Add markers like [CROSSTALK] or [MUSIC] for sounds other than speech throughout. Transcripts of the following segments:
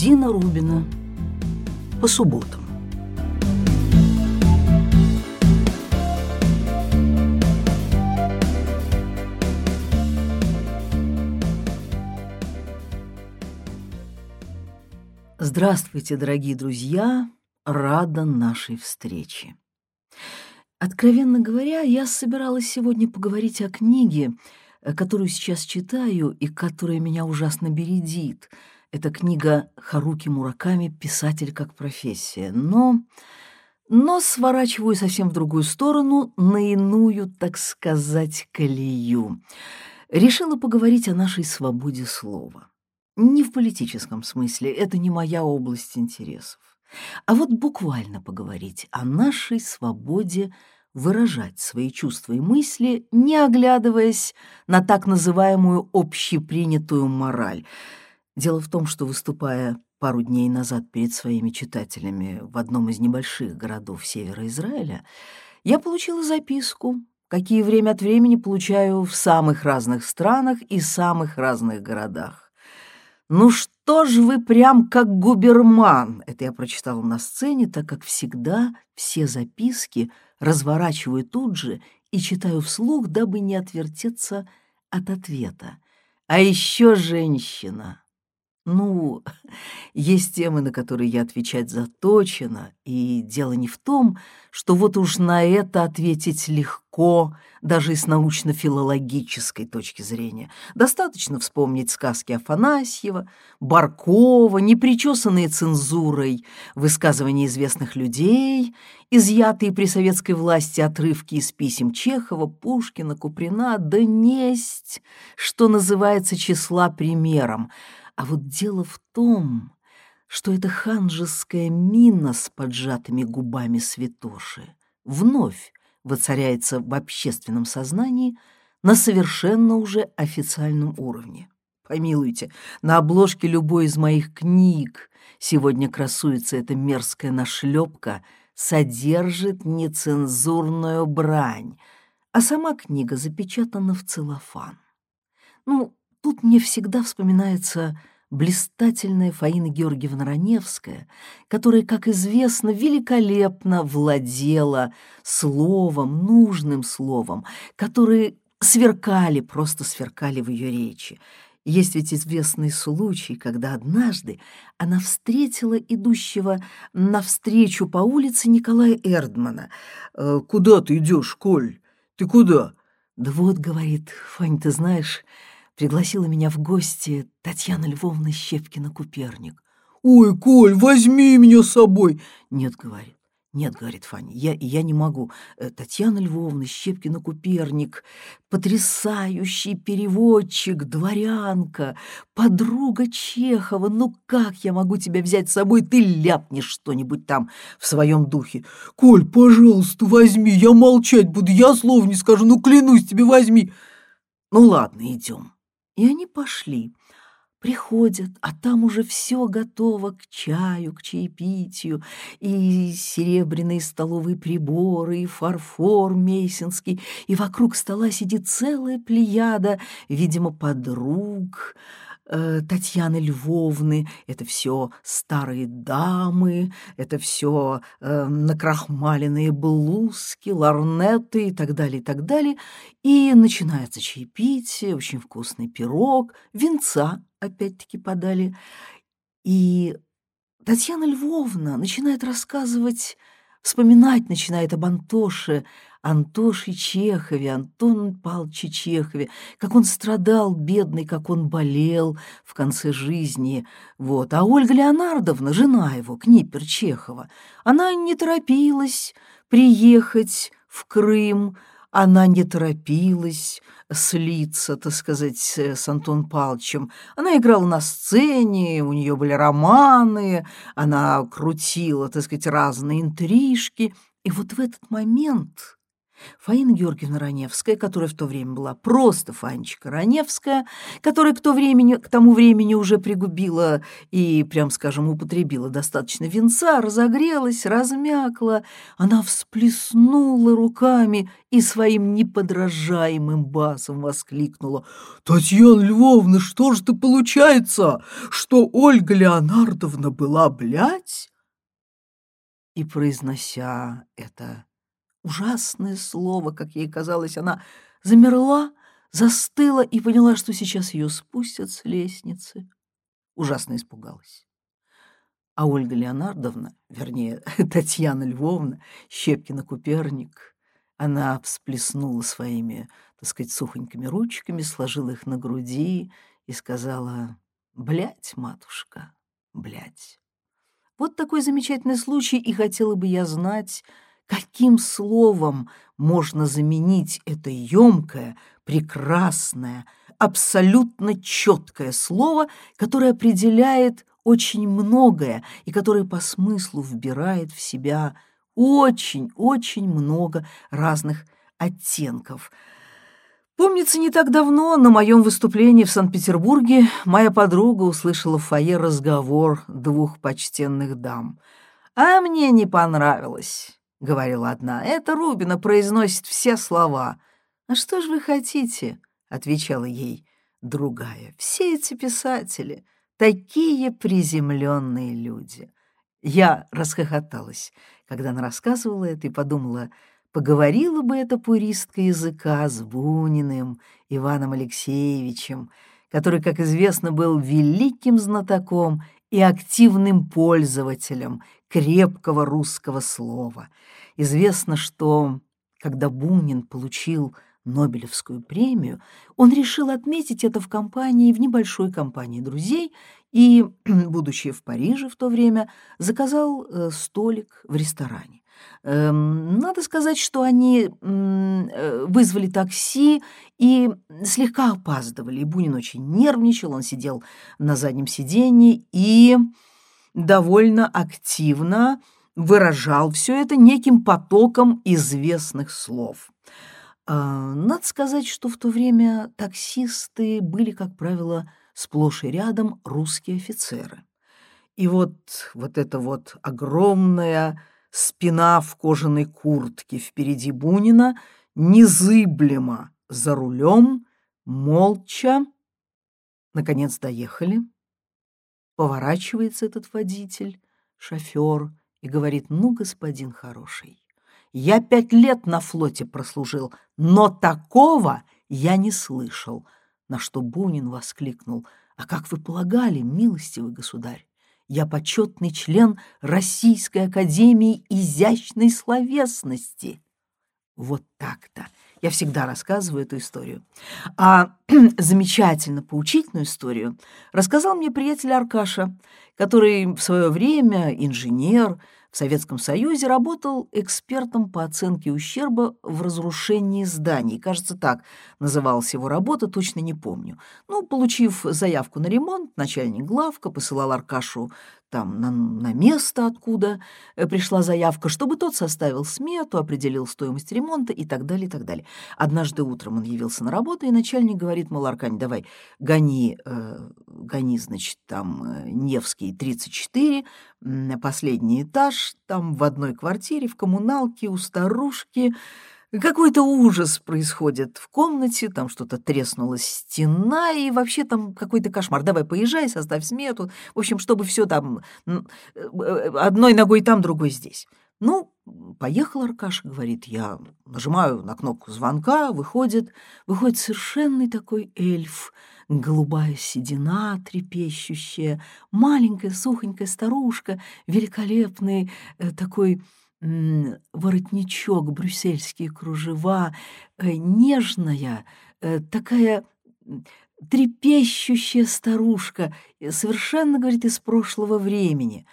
Дина Рубина. По субботам. Здравствуйте, дорогие друзья! Рада нашей встрече. Откровенно говоря, я собиралась сегодня поговорить о книге, Э, которую сейчас читаю и которая меня ужасно бередит. Это книга Харуки Мураками «Писатель как профессия». Но, но сворачиваю совсем в другую сторону, на иную, так сказать, колею. Решила поговорить о нашей свободе слова. Не в политическом смысле, это не моя область интересов. А вот буквально поговорить о нашей свободе выражать свои чувства и мысли, не оглядываясь на так называемую общепринятую мораль. Дело в том, что, выступая пару дней назад перед своими читателями в одном из небольших городов севера Израиля, я получила записку, какие время от времени получаю в самых разных странах и самых разных городах. «Ну что ж вы прям как губерман!» Это я прочитала на сцене, так как всегда все записки — разворачиваю тут же и читаю вслух, дабы не отвертеться от ответа. А еще женщина. Ну, [LAUGHS] есть темы, на которые я отвечать заточена, и дело не в том, что вот уж на это ответить легко, даже и с научно-филологической точки зрения. Достаточно вспомнить сказки Афанасьева, Баркова, непричесанные цензурой высказывания известных людей, изъятые при советской власти отрывки из писем Чехова, Пушкина, Куприна, да несть, что называется, числа примером — а вот дело в том, что эта ханжеская мина с поджатыми губами святоши вновь воцаряется в общественном сознании на совершенно уже официальном уровне. Помилуйте, на обложке любой из моих книг сегодня красуется эта мерзкая нашлепка, содержит нецензурную брань, а сама книга запечатана в целлофан. Ну, тут мне всегда вспоминается блистательная Фаина Георгиевна Раневская, которая, как известно, великолепно владела словом, нужным словом, которые сверкали, просто сверкали в ее речи. Есть ведь известный случай, когда однажды она встретила идущего навстречу по улице Николая Эрдмана. «Э, «Куда ты идешь, Коль? Ты куда?» «Да вот, — говорит, — Фань, ты знаешь, пригласила меня в гости Татьяна Львовна Щепкина-Куперник. «Ой, Коль, возьми меня с собой!» «Нет, — говорит, — нет, — говорит Фаня, я, я не могу. Э, Татьяна Львовна Щепкина-Куперник, потрясающий переводчик, дворянка, подруга Чехова. Ну как я могу тебя взять с собой? Ты ляпнешь что-нибудь там в своем духе. Коль, пожалуйста, возьми, я молчать буду, я слов не скажу, ну клянусь тебе, возьми. Ну ладно, идем. И они пошли. Приходят, а там уже все готово к чаю, к чаепитию, и серебряные столовые приборы, и фарфор мейсинский, и вокруг стола сидит целая плеяда, видимо, подруг, э, Татьяны Львовны, это все старые дамы, это все э, накрахмаленные блузки, ларнеты и так далее, и так далее. И начинается чаепитие, очень вкусный пирог, венца опять-таки подали. И Татьяна Львовна начинает рассказывать, вспоминать начинает об Антоше, Антоше Чехове, Антон Павловиче Чехове, как он страдал, бедный, как он болел в конце жизни. Вот. А Ольга Леонардовна, жена его, Книпер Чехова, она не торопилась приехать в Крым, она не торопилась слиться, так сказать, с Антон Павловичем. Она играла на сцене, у нее были романы, она крутила, так сказать, разные интрижки. И вот в этот момент Фаина Георгиевна Раневская, которая в то время была просто Фанечка Раневская, которая к, то времени, к тому времени уже пригубила и, прям скажем, употребила достаточно венца, разогрелась, размякла, она всплеснула руками и своим неподражаемым басом воскликнула. «Татьяна Львовна, что же это получается, что Ольга Леонардовна была, блядь?» И, произнося это ужасное слово, как ей казалось, она замерла, застыла и поняла, что сейчас ее спустят с лестницы. Ужасно испугалась. А Ольга Леонардовна, вернее, [LAUGHS] Татьяна Львовна, Щепкина-Куперник, она всплеснула своими, так сказать, сухонькими ручками, сложила их на груди и сказала «Блядь, матушка, блядь». Вот такой замечательный случай, и хотела бы я знать, Каким словом можно заменить это емкое, прекрасное, абсолютно четкое слово, которое определяет очень многое и которое по смыслу вбирает в себя очень-очень много разных оттенков. Помнится, не так давно на моем выступлении в Санкт-Петербурге моя подруга услышала в фойе разговор двух почтенных дам. А мне не понравилось. — говорила одна. «Это Рубина произносит все слова». «А что же вы хотите?» — отвечала ей другая. «Все эти писатели — такие приземленные люди». Я расхохоталась, когда она рассказывала это, и подумала, поговорила бы эта пуристка языка с Буниным, Иваном Алексеевичем, который, как известно, был великим знатоком и активным пользователем крепкого русского слова. Известно, что когда Бунин получил Нобелевскую премию, он решил отметить это в компании, в небольшой компании друзей, и, [CLEARS THROAT] будучи в Париже в то время, заказал э, столик в ресторане. Эм, надо сказать, что они э, вызвали такси и слегка опаздывали. И Бунин очень нервничал, он сидел на заднем сиденье и довольно активно выражал все это неким потоком известных слов. А, надо сказать, что в то время таксисты были, как правило, сплошь и рядом русские офицеры. И вот, вот эта вот огромная спина в кожаной куртке впереди Бунина незыблемо за рулем, молча. Наконец доехали. Поворачивается этот водитель, шофер, и говорит, ну, господин хороший, я пять лет на флоте прослужил, но такого я не слышал. На что Бунин воскликнул, а как вы полагали, милостивый государь, я почетный член Российской Академии Изящной Словесности. Вот так-то. Я всегда рассказываю эту историю. А [CLEARS THROAT] замечательно поучительную историю рассказал мне приятель Аркаша, который в свое время инженер, в Советском Союзе работал экспертом по оценке ущерба в разрушении зданий. Кажется, так называлась его работа, точно не помню. Ну, получив заявку на ремонт, начальник главка посылал Аркашу там на, на место, откуда э, пришла заявка, чтобы тот составил смету, определил стоимость ремонта и так далее, и так далее. Однажды утром он явился на работу, и начальник говорит, мол, Аркань, давай, гони, э, гони, значит, там э, Невский 34, последний этаж, там в одной квартире, в коммуналке у старушки, какой-то ужас происходит в комнате, там что-то треснула стена, и вообще там какой-то кошмар. Давай поезжай, составь смету. В общем, чтобы все там э, одной ногой там, другой здесь. Ну, поехал Аркаша, говорит, я нажимаю на кнопку звонка, выходит, выходит совершенный такой эльф, голубая седина трепещущая, маленькая сухонькая старушка, великолепный э, такой воротничок, брюссельские кружева, э, нежная, э, такая трепещущая старушка, э, совершенно, говорит, из прошлого времени.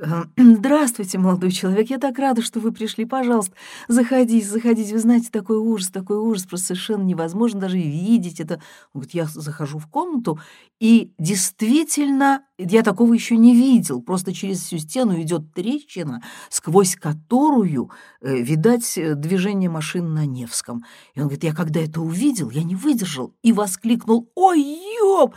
Э, [CLEARS THROAT] «Здравствуйте, молодой человек, я так рада, что вы пришли. Пожалуйста, заходите, заходите. Вы знаете, такой ужас, такой ужас, просто совершенно невозможно даже видеть это». Он говорит, я захожу в комнату, и действительно, я такого еще не видел. Просто через всю стену идет трещина, сквозь которую э, видать движение машин на Невском. И он говорит, я когда это увидел, я не выдержал и воскликнул «Ой, ёб!»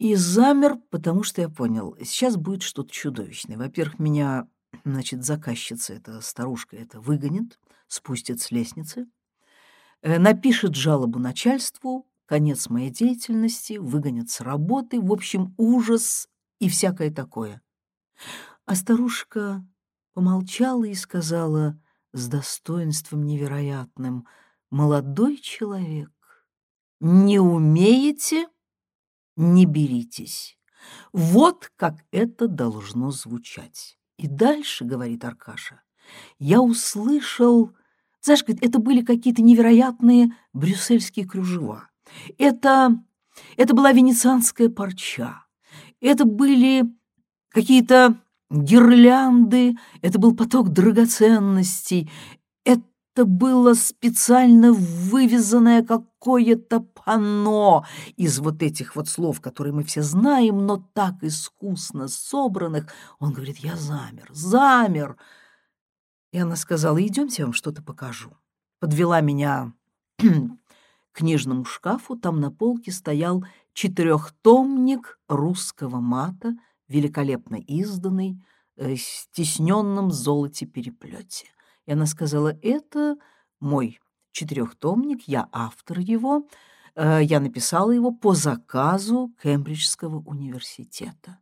И замер, потому что я понял, сейчас будет что-то чудовищное. Во-первых, меня, значит, заказчица, эта старушка, это выгонит, спустит с лестницы, э, напишет жалобу начальству, конец моей деятельности, выгонят с работы, в общем, ужас и всякое такое. А старушка помолчала и сказала с достоинством невероятным, «Молодой человек, не умеете не беритесь. Вот как это должно звучать. И дальше, говорит Аркаша, я услышал, знаешь, говорит, это были какие-то невероятные брюссельские кружева. Это, это была венецианская парча. Это были какие-то гирлянды, это был поток драгоценностей, это было специально вывезанное какое-то панно из вот этих вот слов, которые мы все знаем, но так искусно собранных. Он говорит, я замер, замер. И она сказала, идемте, я вам что-то покажу. Подвела меня к книжному шкафу, там на полке стоял четырехтомник русского мата, великолепно изданный, э, стесненном золоте переплете. И она сказала, это мой четырехтомник, я автор его, э, я написала его по заказу Кембриджского университета.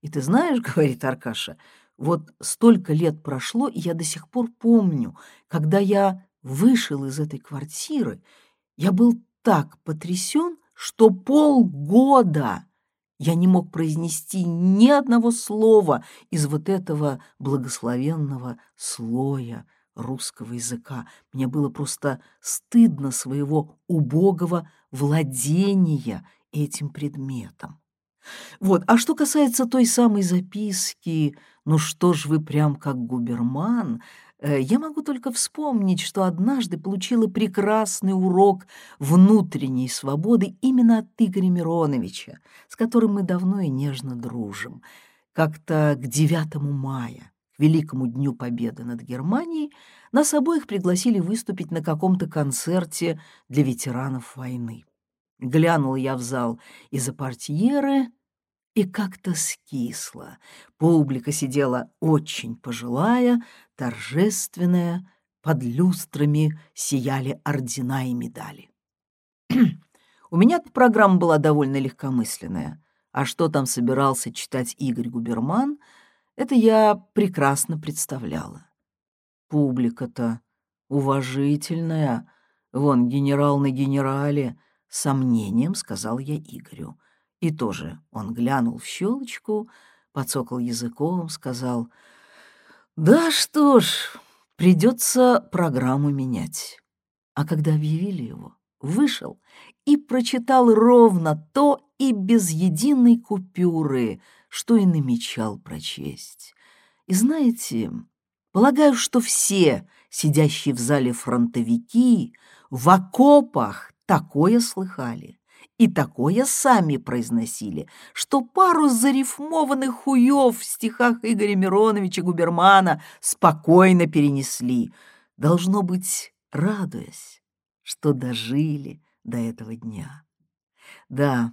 И ты знаешь, [LAUGHS] говорит Аркаша, вот столько лет прошло, и я до сих пор помню, когда я вышел из этой квартиры, я был так потрясен, что полгода я не мог произнести ни одного слова из вот этого благословенного слоя русского языка. Мне было просто стыдно своего убогого владения этим предметом. Вот, а что касается той самой записки, ну что ж вы прям как губерман, я могу только вспомнить, что однажды получила прекрасный урок внутренней свободы именно от Игоря Мироновича, с которым мы давно и нежно дружим. Как-то к 9 мая, к Великому Дню Победы над Германией, нас обоих пригласили выступить на каком-то концерте для ветеранов войны. Глянула я в зал из-за портьеры — и как-то скисло. Публика сидела очень пожилая, торжественная, под люстрами сияли ордена и медали. [CLEARS THROAT] У меня программа была довольно легкомысленная, а что там собирался читать Игорь Губерман, это я прекрасно представляла. Публика-то уважительная, вон генерал на генерале, сомнением сказал я Игорю. И тоже он глянул в щелочку, подсокал языком, сказал, «Да что ж, придется программу менять». А когда объявили его, вышел и прочитал ровно то и без единой купюры, что и намечал прочесть. И знаете, полагаю, что все, сидящие в зале фронтовики, в окопах такое слыхали и такое сами произносили, что пару зарифмованных хуев в стихах Игоря Мироновича Губермана спокойно перенесли, должно быть, радуясь, что дожили до этого дня. Да,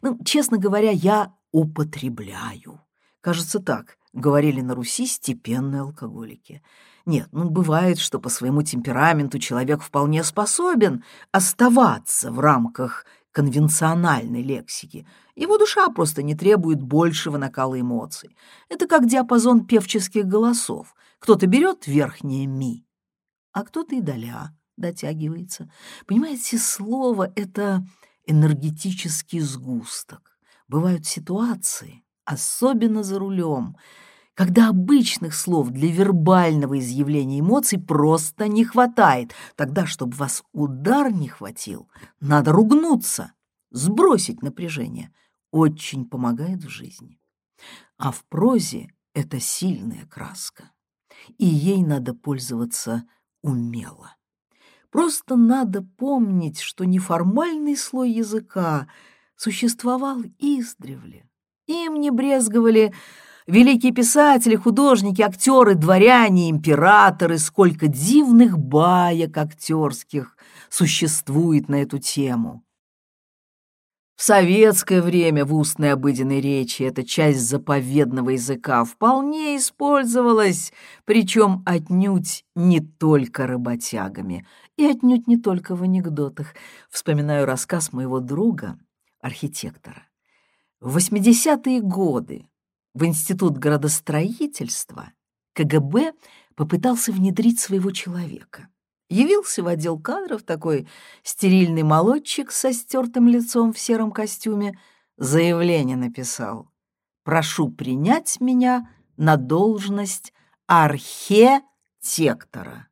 ну, честно говоря, я употребляю. Кажется, так говорили на Руси степенные алкоголики. Нет, ну бывает, что по своему темпераменту человек вполне способен оставаться в рамках конвенциональной лексики. Его душа просто не требует большего накала эмоций. Это как диапазон певческих голосов. Кто-то берет верхнее «ми», а кто-то и доля дотягивается. Понимаете, слово — это энергетический сгусток. Бывают ситуации, особенно за рулем, когда обычных слов для вербального изъявления эмоций просто не хватает. Тогда, чтобы вас удар не хватил, надо ругнуться, сбросить напряжение. Очень помогает в жизни. А в прозе это сильная краска, и ей надо пользоваться умело. Просто надо помнить, что неформальный слой языка существовал издревле. Им не брезговали великие писатели, художники, актеры, дворяне, императоры, сколько дивных баек актерских существует на эту тему. В советское время в устной обыденной речи эта часть заповедного языка вполне использовалась, причем отнюдь не только работягами и отнюдь не только в анекдотах. Вспоминаю рассказ моего друга, архитектора. В 80-е годы в Институт градостроительства КГБ попытался внедрить своего человека. Явился в отдел кадров такой стерильный молодчик со стертым лицом в сером костюме, заявление написал. «Прошу принять меня на должность архитектора».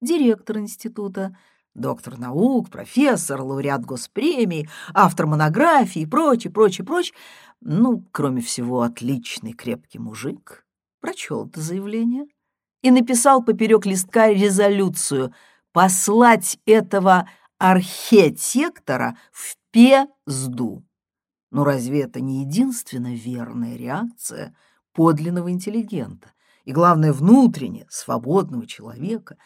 Директор института, доктор наук, профессор, лауреат госпремии, автор монографии и прочее, прочее, прочее, ну, кроме всего, отличный крепкий мужик, прочел это заявление — и написал поперек листка резолюцию послать этого архитектора в пезду. Ну разве это не единственно верная реакция подлинного интеллигента и, главное, внутренне свободного человека?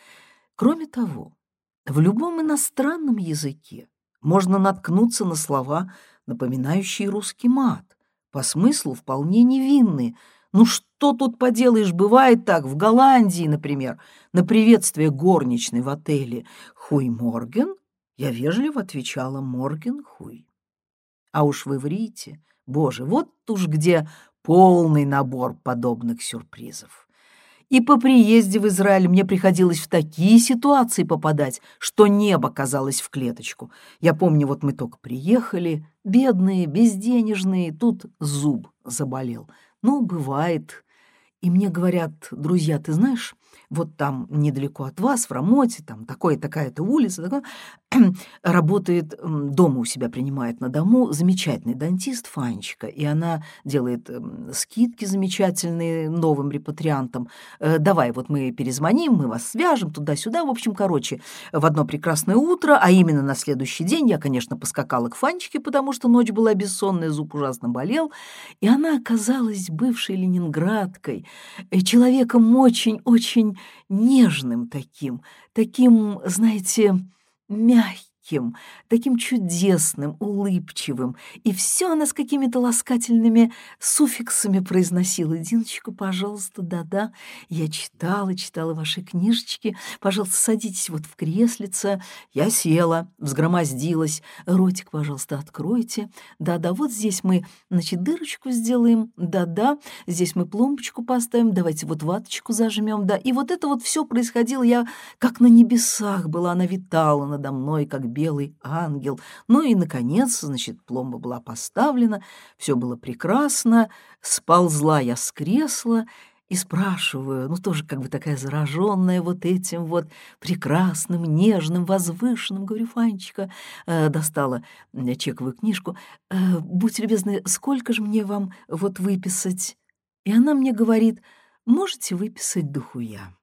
Кроме того, в любом иностранном языке можно наткнуться на слова, напоминающие русский мат, по смыслу вполне невинные – ну что тут поделаешь, бывает так, в Голландии, например, на приветствие горничной в отеле «Хуй Морген» я вежливо отвечала «Морген Хуй». А уж в иврите, боже, вот уж где полный набор подобных сюрпризов. И по приезде в Израиль мне приходилось в такие ситуации попадать, что небо казалось в клеточку. Я помню, вот мы только приехали, бедные, безденежные, тут зуб заболел. Ну, бывает. И мне говорят, друзья, ты знаешь, вот там недалеко от вас, в Рамоте, там такое, такая-то улица, такое, [CLEARS THROAT] работает, дома у себя принимает на дому замечательный дантист Фанечка, и она делает скидки замечательные новым репатриантам. Э, давай, вот мы перезвоним, мы вас свяжем туда-сюда. В общем, короче, в одно прекрасное утро, а именно на следующий день, я, конечно, поскакала к Фанечке, потому что ночь была бессонная, зуб ужасно болел, и она оказалась бывшей ленинградкой, э, человеком очень-очень нежным таким, таким, знаете, мягким мягким, таким чудесным, улыбчивым, и все она с какими-то ласкательными суффиксами произносила. «Диночка, пожалуйста, да-да, я читала, читала ваши книжечки, пожалуйста, садитесь вот в креслице». Я села, взгромоздилась. «Ротик, пожалуйста, откройте. Да-да, вот здесь мы, значит, дырочку сделаем. Да-да, здесь мы пломбочку поставим. Давайте вот ваточку зажмем, да». И вот это вот все происходило, я как на небесах была, она витала надо мной, как белый ангел. Ну и, наконец, значит, пломба была поставлена, все было прекрасно. Сползла я с кресла и спрашиваю, ну тоже как бы такая зараженная вот этим вот прекрасным, нежным, возвышенным, говорю, Фанечка, э, достала чековую книжку, э, будьте любезны, сколько же мне вам вот выписать? И она мне говорит, можете выписать духуя.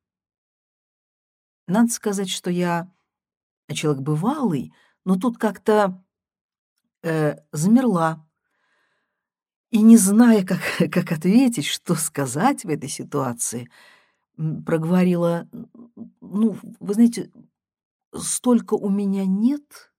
Надо сказать, что я человек бывалый, но тут как-то э, замерла. И не зная, как, [LAUGHS] как ответить, что сказать в этой ситуации, проговорила, ну, вы знаете, столько у меня нет,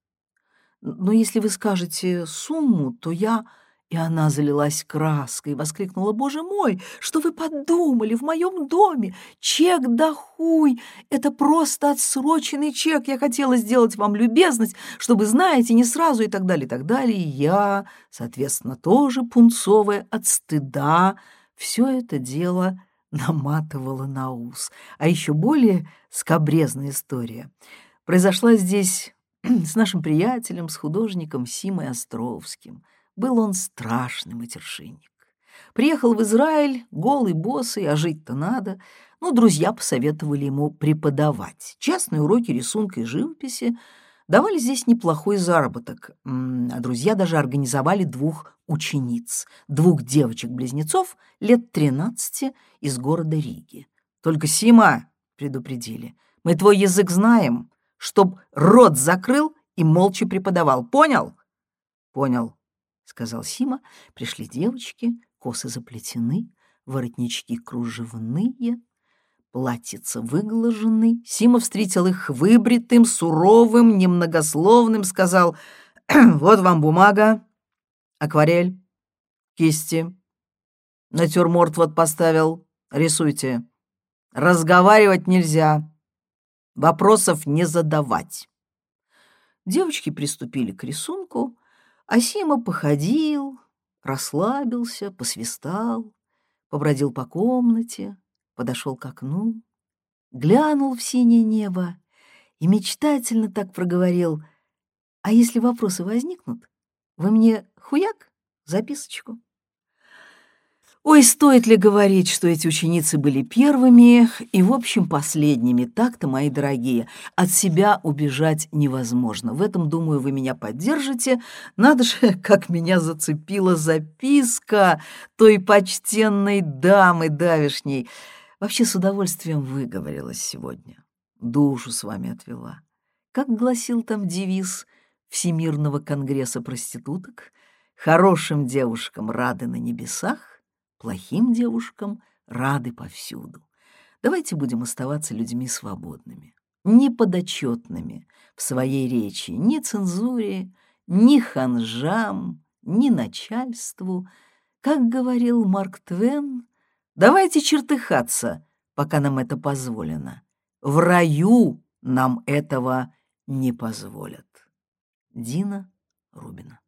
но если вы скажете сумму, то я и она залилась краской и воскликнула, «Боже мой, что вы подумали в моем доме? Чек да хуй! Это просто отсроченный чек. Я хотела сделать вам любезность, чтобы, знаете, не сразу и так далее, и так далее. И я, соответственно, тоже пунцовая от стыда. Все это дело наматывала на ус. А еще более скобрезная история произошла здесь [CLEARS THROAT] с нашим приятелем, с художником Симой Островским — был он страшный матершинник. Приехал в Израиль, голый, босый, а жить-то надо. Ну, друзья посоветовали ему преподавать частные уроки рисунка и живописи. давали здесь неплохой заработок, а друзья даже организовали двух учениц, двух девочек-близнецов лет 13 из города Риги. «Только Сима», — предупредили, — «мы твой язык знаем, чтоб рот закрыл и молча преподавал, понял?» «Понял», — сказал Сима. Пришли девочки, косы заплетены, воротнички кружевные, платьица выглажены. Сима встретил их выбритым, суровым, немногословным, сказал, «Вот вам бумага, акварель, кисти, натюрморт вот поставил, рисуйте. Разговаривать нельзя, вопросов не задавать». Девочки приступили к рисунку, а Сима походил, расслабился, посвистал, побродил по комнате, подошел к окну, глянул в синее небо и мечтательно так проговорил, «А если вопросы возникнут, вы мне хуяк записочку?» Ой, стоит ли говорить, что эти ученицы были первыми и, в общем, последними, так-то, мои дорогие, от себя убежать невозможно. В этом, думаю, вы меня поддержите. Надо же, [LAUGHS] как меня зацепила записка той почтенной дамы давишней. Вообще с удовольствием выговорилась сегодня. Душу с вами отвела. Как гласил там девиз Всемирного конгресса проституток, «Хорошим девушкам рады на небесах, плохим девушкам рады повсюду». Давайте будем оставаться людьми свободными, неподотчетными в своей речи ни цензуре, ни ханжам, ни начальству. Как говорил Марк Твен, Давайте чертыхаться, пока нам это позволено. В раю нам этого не позволят. Дина Рубина